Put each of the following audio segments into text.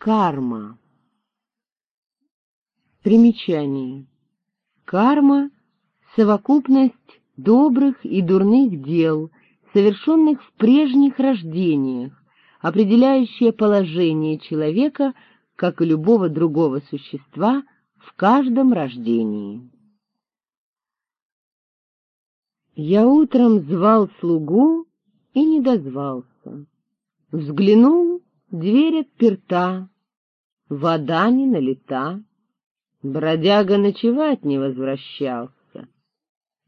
Карма. Примечание. Карма — совокупность добрых и дурных дел, совершенных в прежних рождениях, определяющая положение человека, как и любого другого существа, в каждом рождении. Я утром звал слугу и не дозвался. Взглянул, дверь отперта, вода не налита. Бродяга ночевать не возвращался.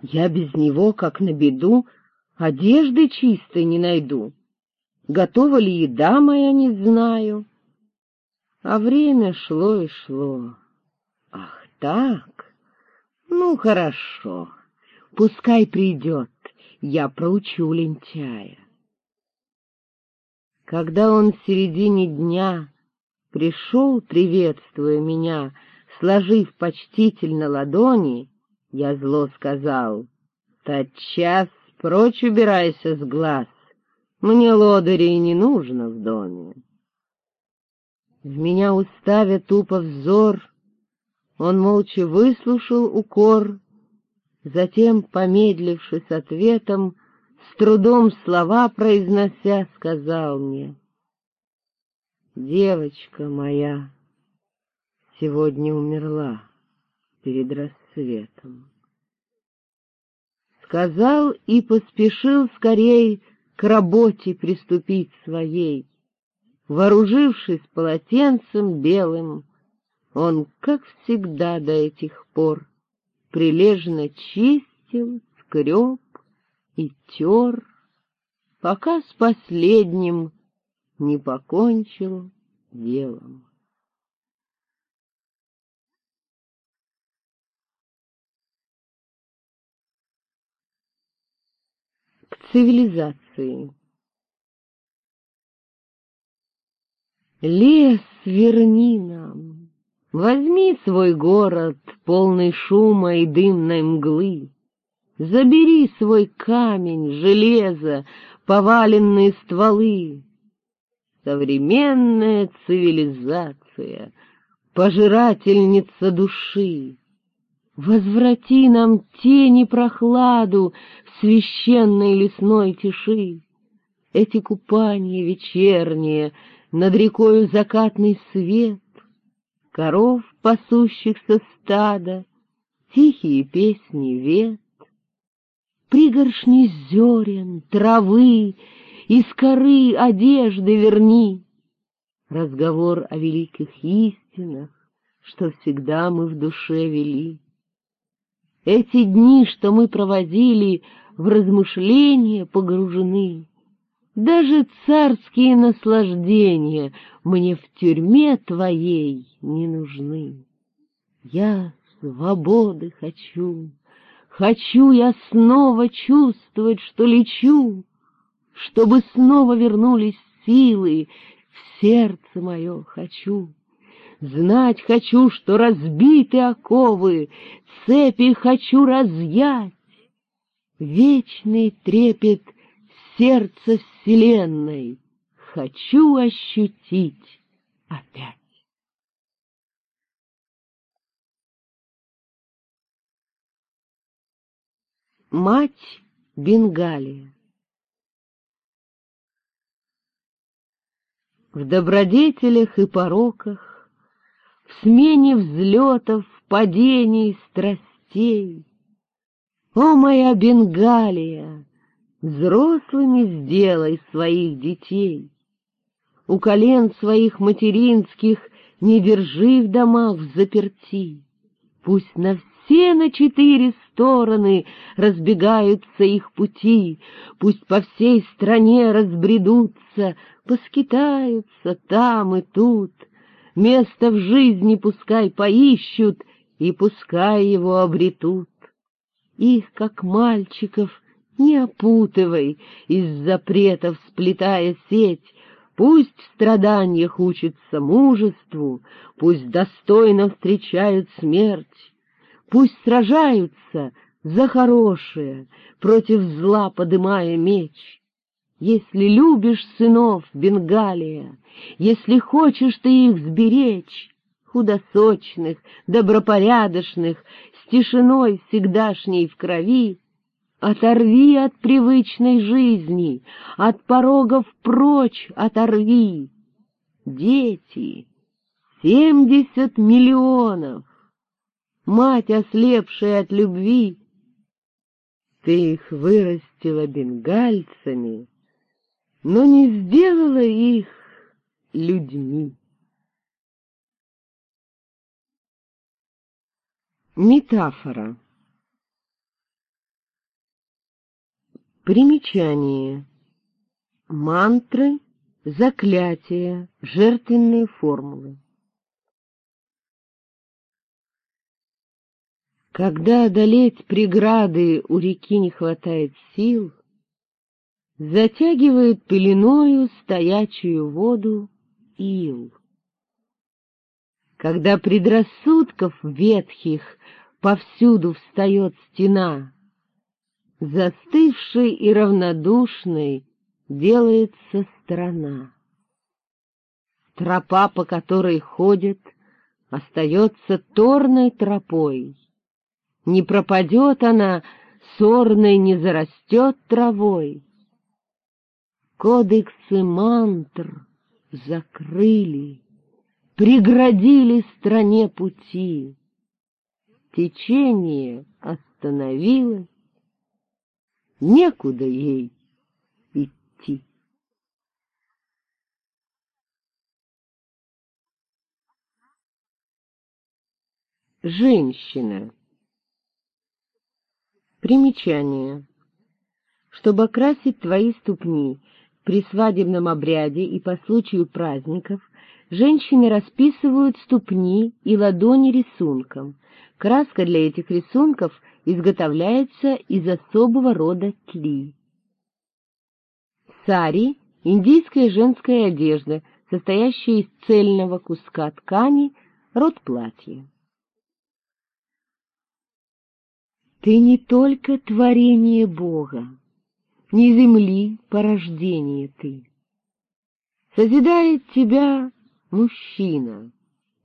Я без него, как на беду, одежды чистой не найду. Готова ли еда моя, не знаю. А время шло и шло. Ах так? Ну, хорошо. Пускай придет, я проучу лентяя. Когда он в середине дня пришел, приветствуя меня, сложив почтительно ладони, я зло сказал, «Тотчас прочь убирайся с глаз, мне лодырей не нужно в доме». В меня уставя тупо взор, он молча выслушал укор, затем, помедлившись ответом, с трудом слова произнося, сказал мне, «Девочка моя сегодня умерла перед рассветом». Сказал и поспешил скорей к работе приступить своей. Вооружившись полотенцем белым, он, как всегда до этих пор, прилежно чистил, скреб и тер, пока с последним не покончил делом. К цивилизации. Лес верни нам, возьми свой город, полный шума и дымной мглы, Забери свой камень, железо, поваленные стволы. Современная цивилизация, пожирательница души, Возврати нам тени прохладу в священной лесной тиши. Эти купания вечерние, над рекою закатный свет, Коров, пасущихся стада, тихие песни вет, Пригоршни зерен, травы, из коры одежды верни. Разговор о великих истинах, что всегда мы в душе вели. Эти дни, что мы проводили, в размышления погружены, даже царские наслаждения мне в тюрьме твоей не нужны. Я свободы хочу, хочу я снова чувствовать, что лечу, чтобы снова вернулись силы, в сердце мое хочу. Знать хочу, что разбиты оковы, цепи хочу разъять. Вечный трепет сердца вселенной хочу ощутить опять. Мать Бенгалия В добродетелях и пороках, В смене взлетов, падений, страстей. О, моя Бенгалия! Взрослыми сделай своих детей. У колен своих материнских не держи в домах заперти. Пусть на все на четыре стороны разбегаются их пути, Пусть по всей стране разбредутся, поскитаются там и тут, Место в жизни пускай поищут и пускай его обретут. Их, как мальчиков, не опутывай, из запретов сплетая сеть, Пусть в страданиях учатся мужеству, Пусть достойно встречают смерть, Пусть сражаются за хорошее, Против зла подымая меч. Если любишь сынов, Бенгалия, Если хочешь ты их сберечь, Худосочных, добропорядочных, С тишиной всегдашней в крови, Оторви от привычной жизни, От порогов прочь оторви. Дети, семьдесят миллионов, Мать, ослепшая от любви, Ты их вырастила бенгальцами, Но не сделала их людьми. Метафора Примечание. Мантры, заклятия, жертвенные формулы. Когда одолеть преграды у реки не хватает сил, Затягивает пеленою стоячую воду ил. Когда предрассудков ветхих повсюду встает стена, Застывшей и равнодушной делается страна. Тропа, по которой ходит, остается торной тропой. Не пропадет она, сорной не зарастет травой. Кодексы мантр закрыли, преградили стране пути. Течение остановилось, некуда ей идти. Женщина. Примечание. Чтобы окрасить твои ступни при свадебном обряде и по случаю праздников, женщины расписывают ступни и ладони рисунком. Краска для этих рисунков изготовляется из особого рода тли. Сари — индийская женская одежда, состоящая из цельного куска ткани, род платья. Ты не только творение Бога, не земли порождение ты. Созидает тебя мужчина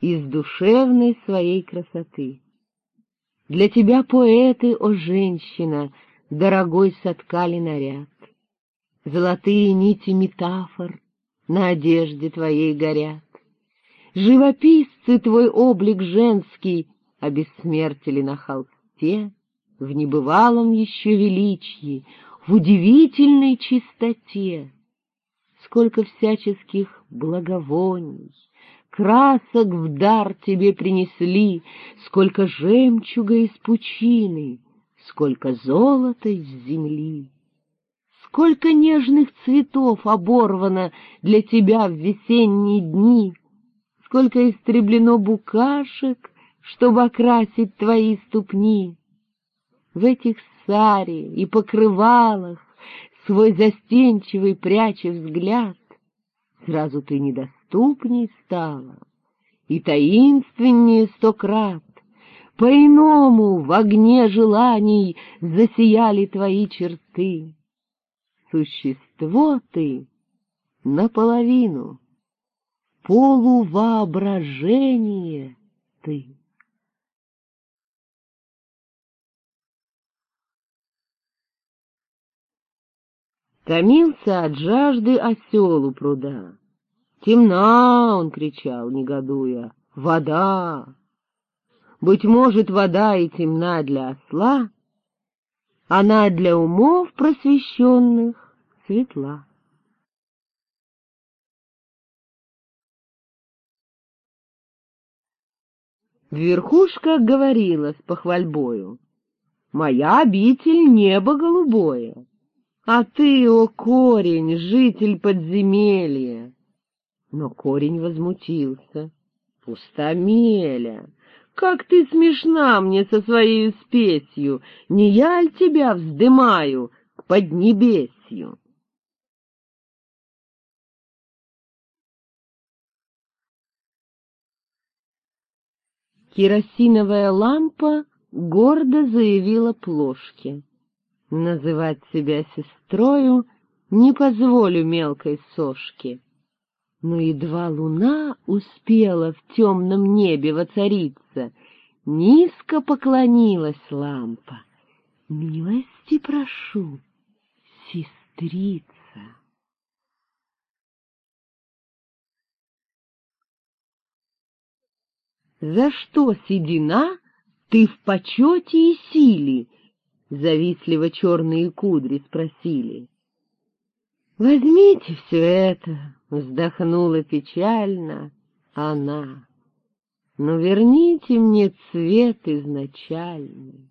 из душевной своей красоты. Для тебя поэты, о женщина, дорогой соткали наряд. Золотые нити метафор на одежде твоей горят. Живописцы твой облик женский обессмертили на холсте, в небывалом еще величии, в удивительной чистоте. Сколько всяческих благовоний, красок в дар тебе принесли, сколько жемчуга из пучины, сколько золота из земли. Сколько нежных цветов оборвано для тебя в весенние дни, сколько истреблено букашек, чтобы окрасить твои ступни. В этих саре и покрывалах свой застенчивый пряча взгляд, сразу ты недоступней стала и таинственнее сто крат. По-иному в огне желаний засияли твои черты. Существо ты наполовину, полувоображение ты. Томился от жажды осел у пруда. «Темна!» — он кричал, негодуя. «Вода!» Быть может, вода и темна для осла, она для умов просвещенных светла. Верхушка говорила с похвальбою, «Моя обитель — небо голубое, а ты, о корень, житель подземелья!» Но корень возмутился. «Пустомеля! Как ты смешна мне со своей спесью! Не я ль тебя вздымаю к поднебесью?» Керосиновая лампа гордо заявила плошке. Называть себя сестрою не позволю мелкой сошке. Но едва луна успела в темном небе воцариться, низко поклонилась лампа. Милости прошу, сестрица. За что, седина, ты в почете и силе? Завистливо черные кудри спросили. Возьмите все это, вздохнула печально она. Но верните мне цвет изначальный.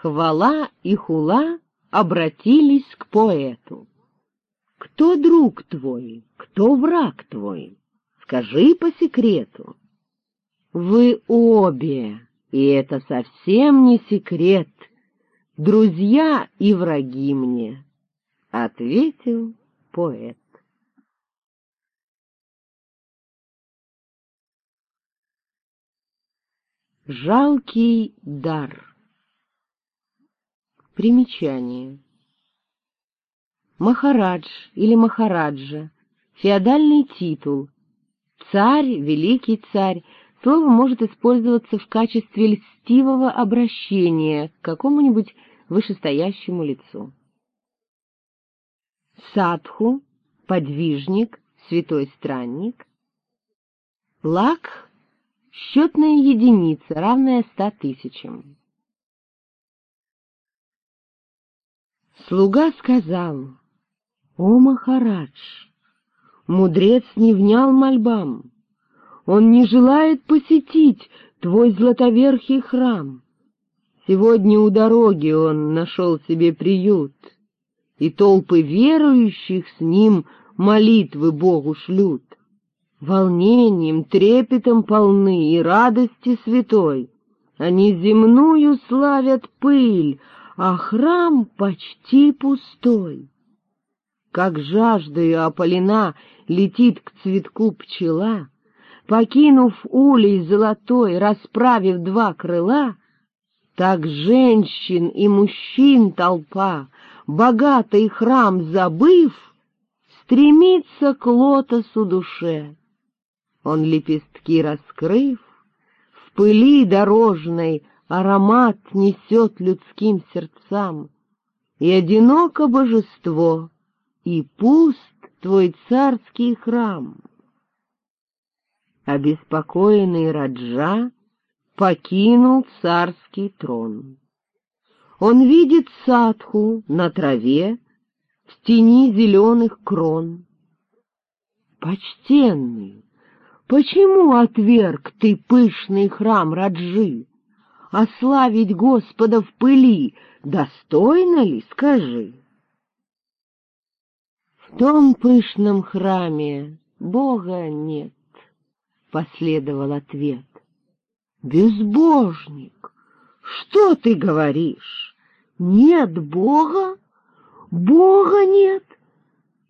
Хвала и хула обратились к поэту. «Кто друг твой? Кто враг твой? Скажи по секрету». Вы обе, и это совсем не секрет, друзья и враги мне, — ответил поэт. Жалкий дар Примечание Махарадж или Махараджа — феодальный титул, царь, великий царь, Слово может использоваться в качестве льстивого обращения к какому-нибудь вышестоящему лицу. Садху — подвижник, святой странник. Лак — счетная единица, равная ста тысячам. Слуга сказал, «О, Махарадж, мудрец не внял мольбам, он не желает посетить твой златоверхий храм. Сегодня у дороги он нашел себе приют, и толпы верующих с ним молитвы Богу шлют. Волнением, трепетом полны и радости святой. Они земную славят пыль, а храм почти пустой. Как жаждою опалена летит к цветку пчела, Покинув улей золотой, расправив два крыла, так женщин и мужчин толпа, богатый храм забыв, стремится к лотосу душе. Он лепестки раскрыв, в пыли дорожной аромат несет людским сердцам, и одиноко божество, и пуст твой царский храм обеспокоенный Раджа покинул царский трон. Он видит садху на траве в тени зеленых крон. Почтенный, почему отверг ты пышный храм Раджи? Ославить Господа в пыли достойно ли, скажи? Том пышном храме Бога нет последовал ответ. «Безбожник! Что ты говоришь? Нет Бога? Бога нет!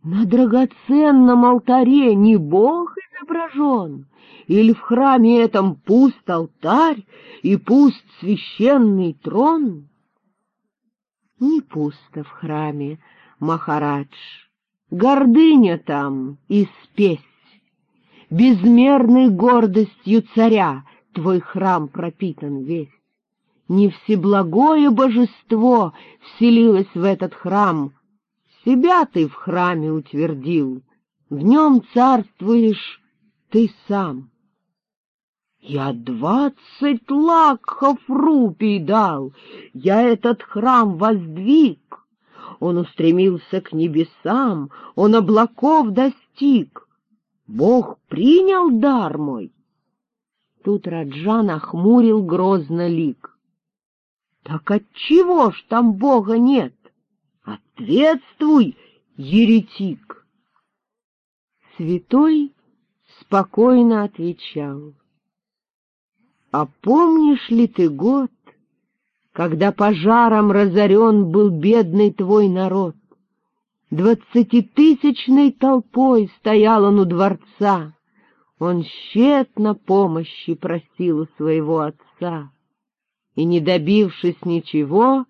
На драгоценном алтаре не Бог изображен, или в храме этом пуст алтарь и пуст священный трон?» Не пусто в храме, Махарадж, гордыня там и спесь безмерной гордостью царя твой храм пропитан весь. Не всеблагое божество вселилось в этот храм, себя ты в храме утвердил, в нем царствуешь ты сам. Я двадцать лакхов рупий дал, я этот храм воздвиг. Он устремился к небесам, он облаков достиг. Бог принял дар мой. Тут Раджа нахмурил грозно лик. Так отчего ж там Бога нет? Ответствуй, еретик! Святой спокойно отвечал. А помнишь ли ты год, когда пожаром разорен был бедный твой народ? Двадцатитысячной толпой стоял он у дворца, Он тщетно помощи просил у своего отца, и, не добившись ничего,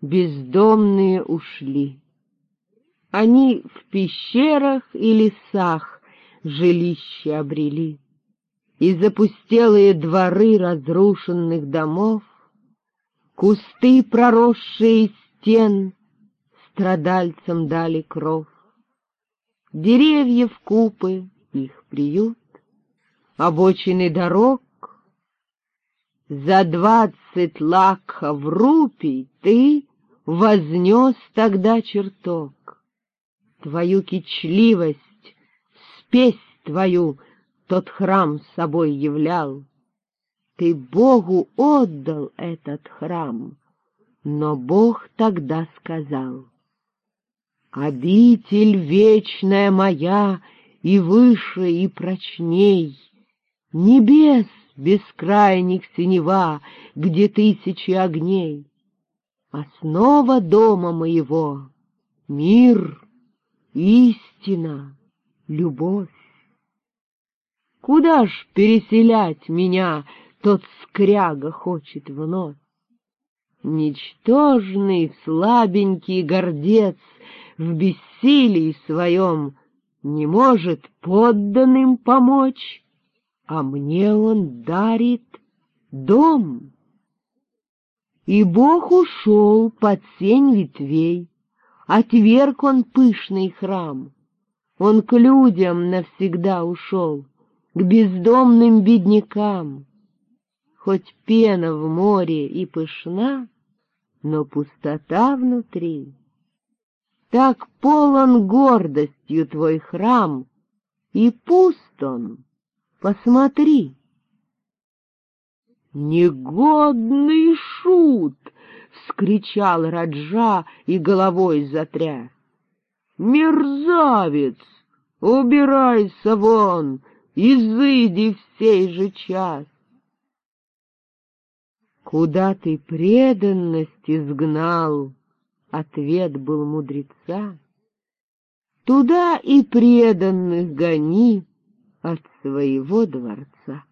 бездомные ушли. Они в пещерах и лесах жилище обрели, и запустелые дворы разрушенных домов, кусты, проросшие стен, страдальцам дали кров. Деревьев купы, их приют, обочины дорог. За двадцать лакхов рупий ты вознес тогда чертог. Твою кичливость, спесь твою тот храм собой являл. Ты Богу отдал этот храм, но Бог тогда сказал, «Обитель вечная моя и выше, и прочней, Небес бескрайних синева, где тысячи огней. Основа дома моего — мир, истина, любовь. Куда ж переселять меня тот скряга хочет вновь? Ничтожный, слабенький гордец в бессилии своем не может подданным помочь, а мне он дарит дом. И Бог ушел под сень ветвей, отверг он пышный храм. Он к людям навсегда ушел, к бездомным беднякам. Хоть пена в море и пышна, но пустота внутри. Так полон гордостью твой храм, и пуст он, посмотри. «Негодный шут!» — вскричал Раджа и головой затряс. «Мерзавец! Убирайся вон, изыди в сей же час!» «Куда ты преданность изгнал?» — ответ был мудреца. «Туда и преданных гони от своего дворца».